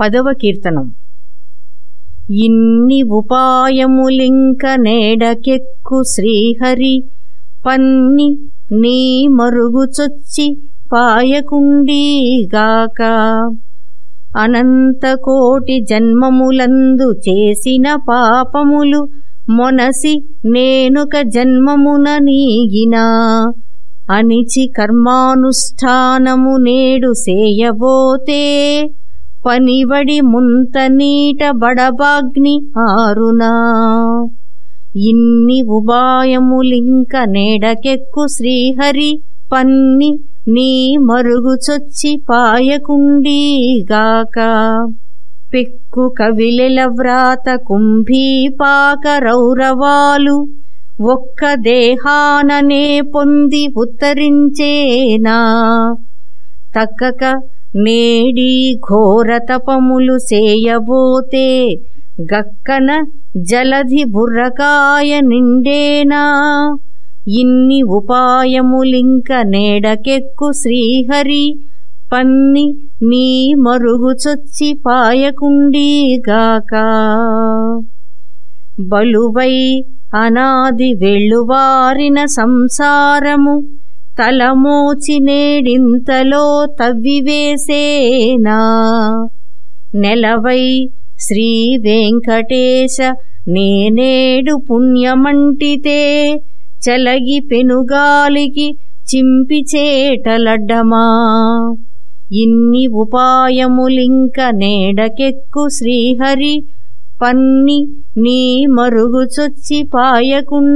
పదవ కీర్తనం. ఇన్ని ఉపాయములింక నేడకెక్కు శ్రీహరి పన్ని నీ మరుగుచొచ్చి పాయకుండీగాక. అనంతకోటి జన్మములందు చేసిన పాపములు మొనసి నేనుక జన్మమున నీగినా. అనిచి కర్మానుష్ఠానము నేడు సేయబోతే పనివడి ముంత నీట బడబాగ్ని ఆరునా. ఇన్ని ఉపాయములింక నేడకెక్కు శ్రీహరి పన్ని నీ మరుగుచొచ్చి పాయకుండీగాక. పెక్కు కవిలెల వ్రాత కుంభీపాక రౌరవాలు ఒక్క దేహాననే పొంది ఉత్తరించేనా. తక్కక నేడి ఘోర తపములు సేయబోతే గక్కన జలధి బుర్రకాయ నిండేనా? ఇన్ని ఉపాయములింక నేడకెక్కు శ్రీహరి పన్ని నీ మరుగుచొచ్చి పాయకుండీగాక బలువై అనాది వెళ్ళువారిన సంసారము తలమోచి నేడింతలో తవ్వివేసేనా? నెలవై శ్రీ వెంకటేశ నేనేడు పుణ్యమంటితే చలగి పెనుగాలికి చింపి చేటలడ్డమా? ఇన్ని ఉపాయములింక నేడకెక్కు శ్రీహరి పన్ని నీ మరుగుచొచ్చి పాయకుండీగాక.